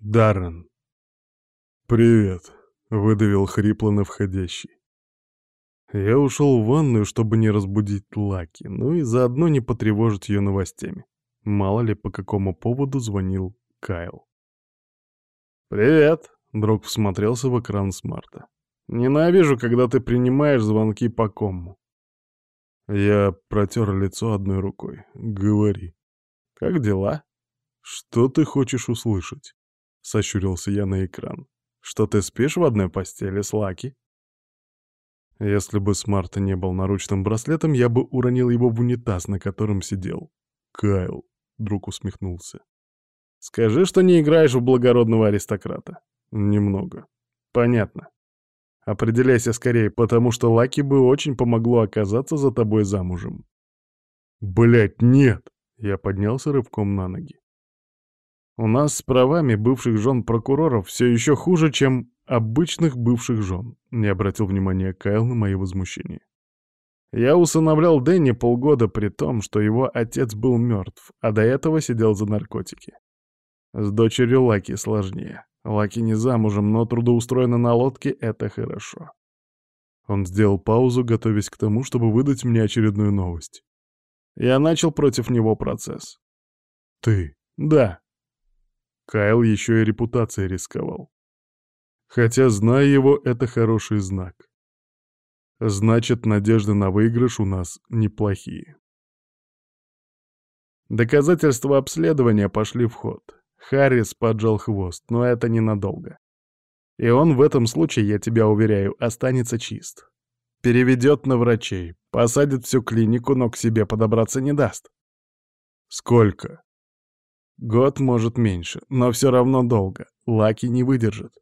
Даррен. «Привет», — выдавил хрипло на входящий. Я ушел в ванную, чтобы не разбудить Лаки, ну и заодно не потревожить ее новостями. Мало ли, по какому поводу звонил Кайл. «Привет», — друг всмотрелся в экран смарта. «Ненавижу, когда ты принимаешь звонки по кому». Я протер лицо одной рукой. «Говори». «Как дела?» «Что ты хочешь услышать?» — сощурился я на экран. «Что ты спишь в одной постели с Лаки?» Если бы Смарт не был наручным браслетом, я бы уронил его в унитаз, на котором сидел. «Кайл», — друг усмехнулся. «Скажи, что не играешь в благородного аристократа». «Немного». «Понятно. Определяйся скорее, потому что Лаки бы очень помогло оказаться за тобой замужем». «Блядь, нет!» — я поднялся рывком на ноги. У нас с правами бывших жен прокуроров все еще хуже, чем обычных бывших жен. Не обратил внимания Кайл на мои возмущения. Я усыновлял Дэнни полгода при том, что его отец был мертв, а до этого сидел за наркотики. С дочерью Лаки сложнее. Лаки не замужем, но трудоустроена на лодке — это хорошо. Он сделал паузу, готовясь к тому, чтобы выдать мне очередную новость. Я начал против него процесс. «Ты?» «Да», Кайл еще и репутацией рисковал. Хотя, зная его, это хороший знак. Значит, надежды на выигрыш у нас неплохие. Доказательства обследования пошли в ход. Харрис поджал хвост, но это ненадолго. И он в этом случае, я тебя уверяю, останется чист. Переведет на врачей, посадит всю клинику, но к себе подобраться не даст. Сколько? Год, может, меньше, но все равно долго. Лаки не выдержит.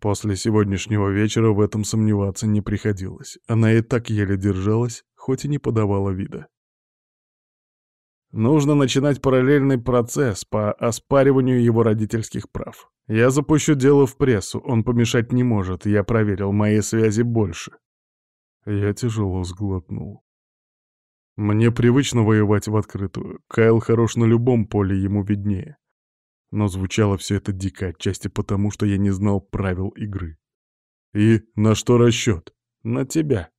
После сегодняшнего вечера в этом сомневаться не приходилось. Она и так еле держалась, хоть и не подавала вида. Нужно начинать параллельный процесс по оспариванию его родительских прав. Я запущу дело в прессу, он помешать не может, я проверил, мои связи больше. Я тяжело сглотнул. Мне привычно воевать в открытую. Кайл хорош на любом поле, ему виднее. Но звучало все это дико, отчасти потому, что я не знал правил игры. И на что расчет? На тебя.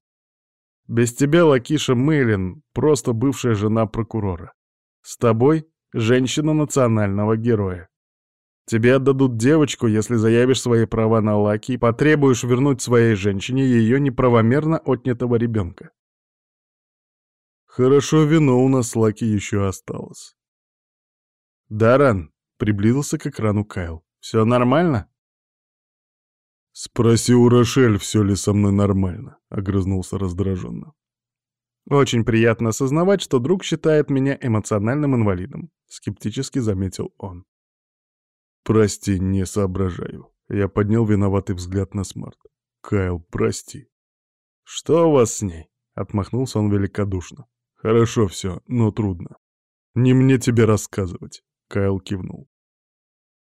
Без тебя Лакиша Мейлин — просто бывшая жена прокурора. С тобой — женщина национального героя. Тебе отдадут девочку, если заявишь свои права на Лаки и потребуешь вернуть своей женщине ее неправомерно отнятого ребенка. Хорошо, вино у нас Лаки еще осталось. «Даран!» — приблизился к экрану Кайл. «Все нормально?» «Спроси у Рошель, все ли со мной нормально», — огрызнулся раздраженно. «Очень приятно осознавать, что друг считает меня эмоциональным инвалидом», — скептически заметил он. «Прости, не соображаю». Я поднял виноватый взгляд на Смарт. «Кайл, прости». «Что у вас с ней?» — отмахнулся он великодушно. «Хорошо все, но трудно. Не мне тебе рассказывать», — Кайл кивнул.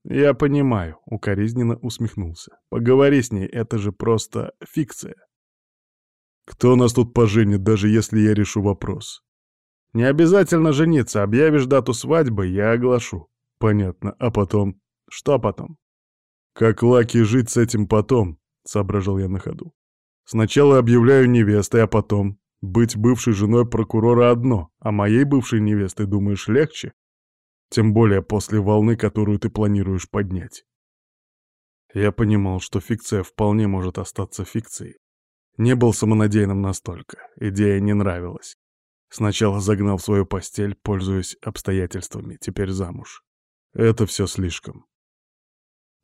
«Я понимаю», — укоризненно усмехнулся. «Поговори с ней, это же просто фикция». «Кто нас тут поженит, даже если я решу вопрос?» «Не обязательно жениться, объявишь дату свадьбы, я оглашу». «Понятно, а потом?» «Что потом?» «Как Лаки жить с этим потом?» — соображал я на ходу. «Сначала объявляю невестой, а потом...» Быть бывшей женой прокурора одно, а моей бывшей невестой, думаешь, легче? Тем более после волны, которую ты планируешь поднять. Я понимал, что фикция вполне может остаться фикцией. Не был самонадеянным настолько, идея не нравилась. Сначала загнал в свою постель, пользуясь обстоятельствами, теперь замуж. Это все слишком.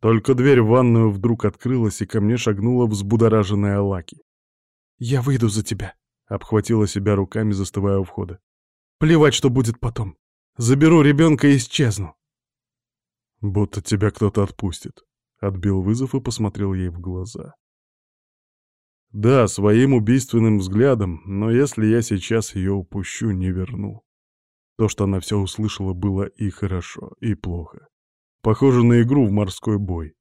Только дверь в ванную вдруг открылась, и ко мне шагнула взбудораженная Лаки. «Я выйду за тебя», Обхватила себя руками, застывая у входа. Плевать, что будет потом. Заберу ребенка и исчезну. Будто тебя кто-то отпустит. Отбил вызов и посмотрел ей в глаза. Да, своим убийственным взглядом, но если я сейчас ее упущу, не верну. То, что она все услышала, было и хорошо, и плохо. Похоже на игру в морской бой.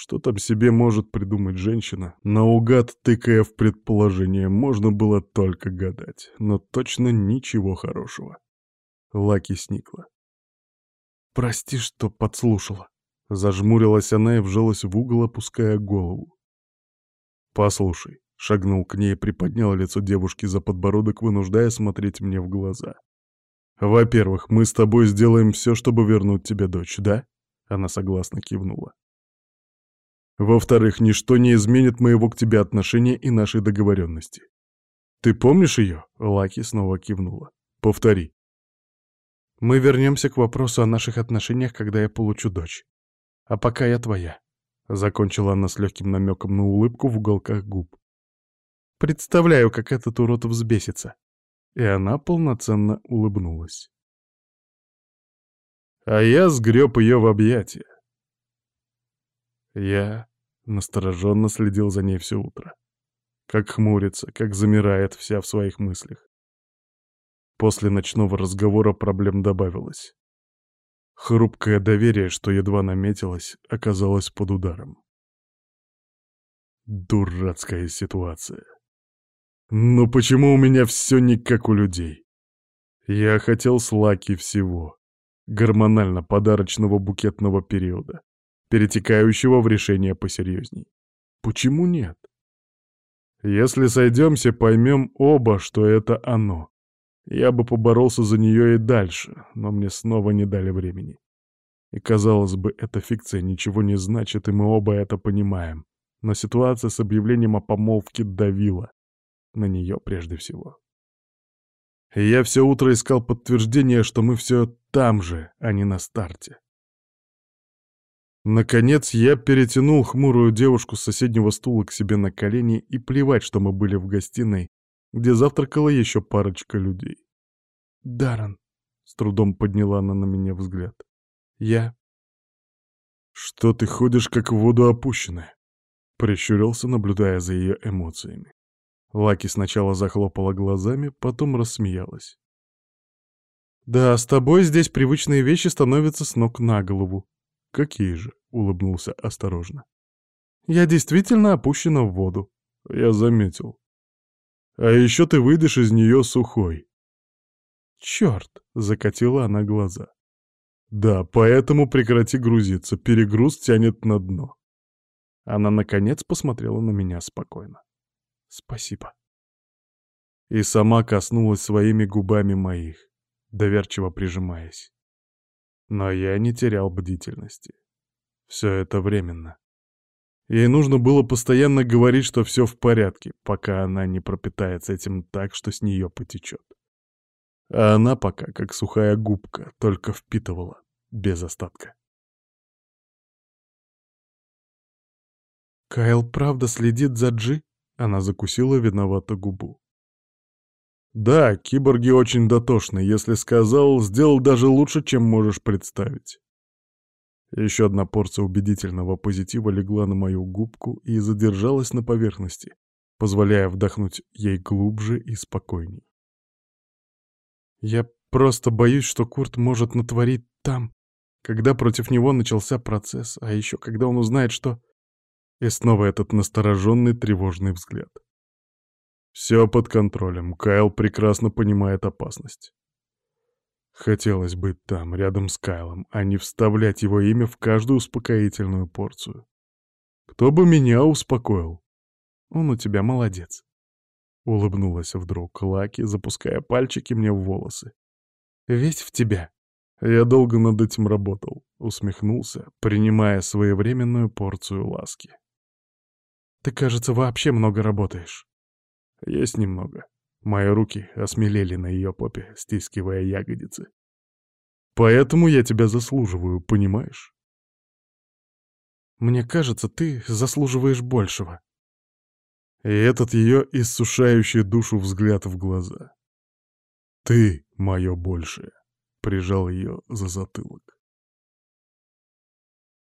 Что там себе может придумать женщина? Наугад, тыкая в предположение, можно было только гадать, но точно ничего хорошего. Лаки сникла. «Прости, что подслушала». Зажмурилась она и вжалась в угол, опуская голову. «Послушай», — шагнул к ней и приподнял лицо девушки за подбородок, вынуждая смотреть мне в глаза. «Во-первых, мы с тобой сделаем все, чтобы вернуть тебе дочь, да?» Она согласно кивнула. «Во-вторых, ничто не изменит моего к тебе отношения и нашей договоренности. Ты помнишь ее?» Лаки снова кивнула. «Повтори». «Мы вернемся к вопросу о наших отношениях, когда я получу дочь. А пока я твоя», — закончила она с легким намеком на улыбку в уголках губ. «Представляю, как этот урод взбесится». И она полноценно улыбнулась. А я сгреб ее в объятия. Я настороженно следил за ней все утро. Как хмурится, как замирает вся в своих мыслях. После ночного разговора проблем добавилось. Хрупкое доверие, что едва наметилось, оказалось под ударом. Дурацкая ситуация. Но почему у меня все не как у людей? Я хотел слаки всего. Гормонально-подарочного букетного периода, перетекающего в решение посерьезней. Почему нет? Если сойдемся, поймем оба, что это оно. Я бы поборолся за нее и дальше, но мне снова не дали времени. И, казалось бы, эта фикция ничего не значит, и мы оба это понимаем. Но ситуация с объявлением о помолвке давила. На нее прежде всего. И я все утро искал подтверждение, что мы все там же, а не на старте. Наконец я перетянул хмурую девушку с соседнего стула к себе на колени и плевать, что мы были в гостиной, где завтракала еще парочка людей. «Даррен», — с трудом подняла она на меня взгляд, — «я...» «Что ты ходишь, как в воду опущенная?» — прищурился, наблюдая за ее эмоциями. Лаки сначала захлопала глазами, потом рассмеялась. «Да, с тобой здесь привычные вещи становятся с ног на голову». «Какие же?» — улыбнулся осторожно. «Я действительно опущена в воду». «Я заметил», а еще ты выйдешь из нее сухой. Черт, закатила она глаза. Да, поэтому прекрати грузиться, перегруз тянет на дно. Она, наконец, посмотрела на меня спокойно. Спасибо. И сама коснулась своими губами моих, доверчиво прижимаясь. Но я не терял бдительности. Все это временно. Ей нужно было постоянно говорить, что все в порядке, пока она не пропитается этим так, что с нее потечет. А она пока, как сухая губка, только впитывала, без остатка. «Кайл правда следит за Джи?» Она закусила виновато губу. «Да, киборги очень дотошны. Если сказал, сделал даже лучше, чем можешь представить. Еще одна порция убедительного позитива легла на мою губку и задержалась на поверхности, позволяя вдохнуть ей глубже и спокойней. «Я просто боюсь, что Курт может натворить там, когда против него начался процесс, а еще когда он узнает, что...» И снова этот настороженный тревожный взгляд. «Все под контролем. Кайл прекрасно понимает опасность. Хотелось быть там, рядом с Кайлом, а не вставлять его имя в каждую успокоительную порцию. Кто бы меня успокоил? Он у тебя молодец. Улыбнулась вдруг Лаки, запуская пальчики мне в волосы. Весь в тебя. Я долго над этим работал, усмехнулся, принимая своевременную порцию ласки. Ты, кажется, вообще много работаешь. Есть немного. Мои руки осмелели на ее попе, стискивая ягодицы. «Поэтому я тебя заслуживаю, понимаешь?» «Мне кажется, ты заслуживаешь большего». И этот ее иссушающий душу взгляд в глаза. «Ты — мое большее», — прижал ее за затылок.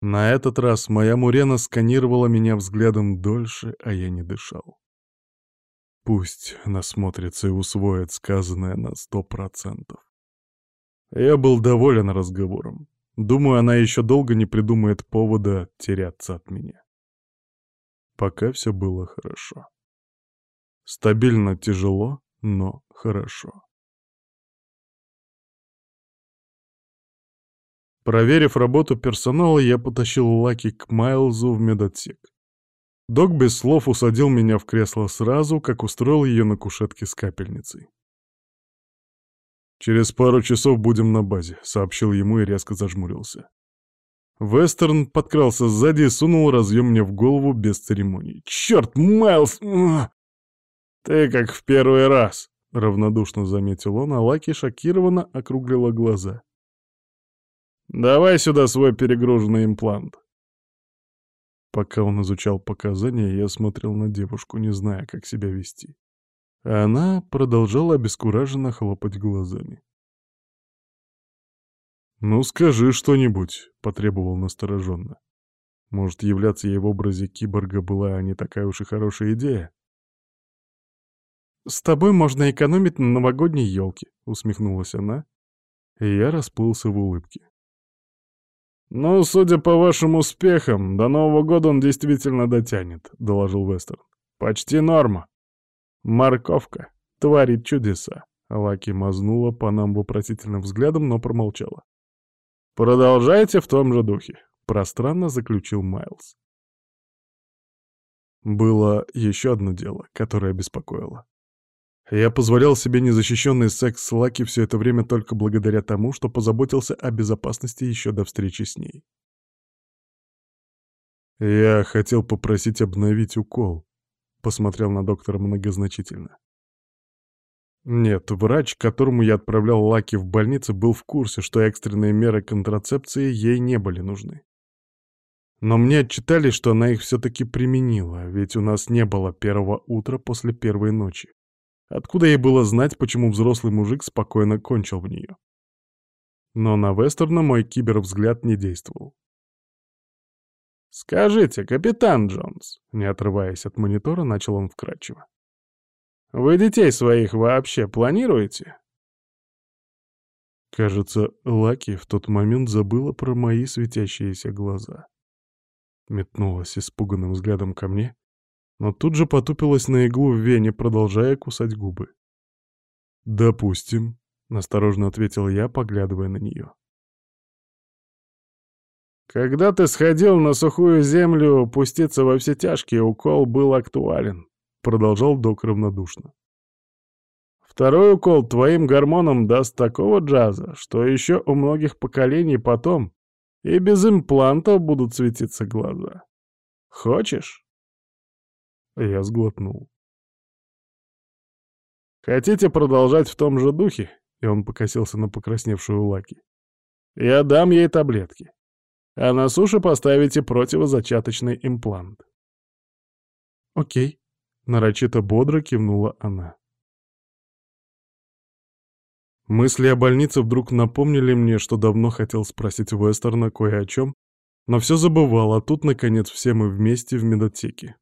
На этот раз моя Мурена сканировала меня взглядом дольше, а я не дышал. Пусть насмотрится и усвоит сказанное на сто процентов. Я был доволен разговором. Думаю, она еще долго не придумает повода теряться от меня. Пока все было хорошо. Стабильно тяжело, но хорошо. Проверив работу персонала, я потащил Лаки к Майлзу в медотсек. Док без слов усадил меня в кресло сразу, как устроил ее на кушетке с капельницей. «Через пару часов будем на базе», — сообщил ему и резко зажмурился. Вестерн подкрался сзади и сунул разъем мне в голову без церемоний. «Черт, Майлз! «Ты как в первый раз», — равнодушно заметил он, а Лаки шокированно округлила глаза. «Давай сюда свой перегруженный имплант». Пока он изучал показания, я смотрел на девушку, не зная, как себя вести. Она продолжала обескураженно хлопать глазами. «Ну, скажи что-нибудь», — потребовал настороженно. «Может, являться ей в образе киборга была не такая уж и хорошая идея?» «С тобой можно экономить на новогодней елке», — усмехнулась она, и я расплылся в улыбке. «Ну, судя по вашим успехам, до Нового года он действительно дотянет», — доложил Вестерн. «Почти норма. Морковка творит чудеса». Лаки мазнула по нам вопросительным взглядом, но промолчала. «Продолжайте в том же духе», — пространно заключил Майлз. Было еще одно дело, которое беспокоило. Я позволял себе незащищенный секс с Лаки все это время только благодаря тому, что позаботился о безопасности еще до встречи с ней. «Я хотел попросить обновить укол», — посмотрел на доктора многозначительно. Нет, врач, которому я отправлял Лаки в больницу, был в курсе, что экстренные меры контрацепции ей не были нужны. Но мне отчитали, что она их все-таки применила, ведь у нас не было первого утра после первой ночи. Откуда ей было знать, почему взрослый мужик спокойно кончил в нее? Но на Вестерна мой кибервзгляд не действовал. «Скажите, капитан Джонс», — не отрываясь от монитора, начал он вкратчиво. Вы детей своих вообще планируете?» Кажется, Лаки в тот момент забыла про мои светящиеся глаза. Метнулась испуганным взглядом ко мне, но тут же потупилась на иглу в вене, продолжая кусать губы. «Допустим», — осторожно ответил я, поглядывая на нее. «Когда ты сходил на сухую землю, пуститься во все тяжкие, укол был актуален», — продолжал док равнодушно. «Второй укол твоим гормонам даст такого джаза, что еще у многих поколений потом и без имплантов будут светиться глаза. Хочешь?» Я сглотнул. «Хотите продолжать в том же духе?» И он покосился на покрасневшую Лаки. «Я дам ей таблетки. А на суше поставите противозачаточный имплант». «Окей», Нарочито бодро кивнула она. Мысли о больнице вдруг напомнили мне, что давно хотел спросить Вестерна кое о чем, но все забывал, а тут, наконец, все мы вместе в медотеке.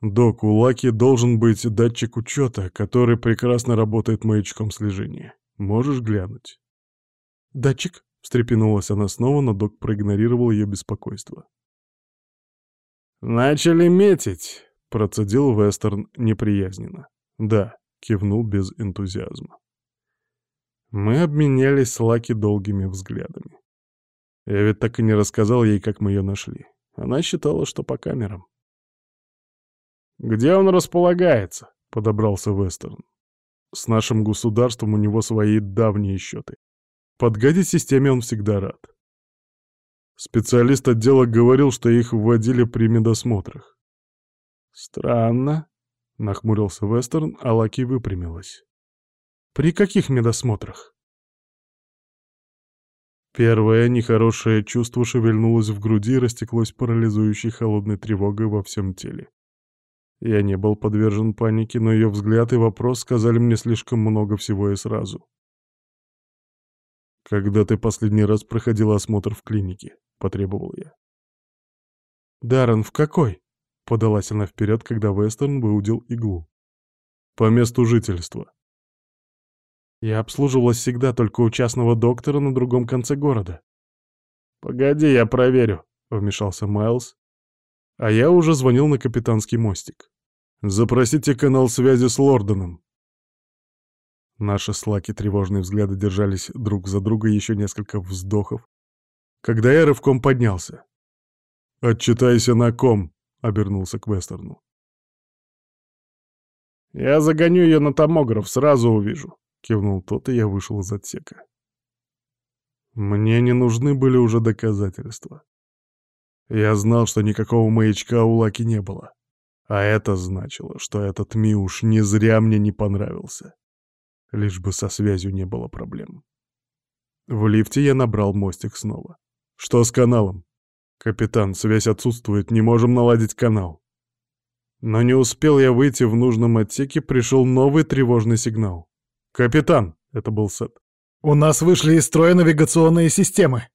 Док, у Лаки должен быть датчик учета, который прекрасно работает маячком слежения. Можешь глянуть? Датчик? Встрепенулась она снова, но док проигнорировал ее беспокойство. «Начали метить!» Процедил Вестерн неприязненно. «Да», — кивнул без энтузиазма. Мы обменялись с Лаки долгими взглядами. Я ведь так и не рассказал ей, как мы ее нашли. Она считала, что по камерам. «Где он располагается?» — подобрался Вестерн. «С нашим государством у него свои давние счеты. Подгадить системе он всегда рад. Специалист отдела говорил, что их вводили при медосмотрах. «Странно», — нахмурился Вестерн, а Лаки выпрямилась. «При каких медосмотрах?» Первое нехорошее чувство шевельнулось в груди и растеклось парализующей холодной тревогой во всем теле. Я не был подвержен панике, но ее взгляд и вопрос сказали мне слишком много всего и сразу. «Когда ты последний раз проходил осмотр в клинике?» — потребовал я. «Даррен, в какой?» Подалась она вперед, когда Вестерн выудил иглу. По месту жительства. Я обслуживалась всегда только у частного доктора на другом конце города. «Погоди, я проверю», — вмешался Майлз. А я уже звонил на капитанский мостик. «Запросите канал связи с Лорденом». Наши слаки тревожные взгляды держались друг за друга еще несколько вздохов, когда я рывком поднялся. «Отчитайся на ком», — обернулся к Вестерну. «Я загоню ее на томограф, сразу увижу», — кивнул тот, и я вышел из отсека. Мне не нужны были уже доказательства. Я знал, что никакого маячка у Лаки не было. А это значило, что этот Миуш не зря мне не понравился. Лишь бы со связью не было проблем. В лифте я набрал мостик снова. «Что с каналом?» «Капитан, связь отсутствует, не можем наладить канал». Но не успел я выйти в нужном отсеке, пришел новый тревожный сигнал. «Капитан!» — это был Сет. «У нас вышли из строя навигационные системы!»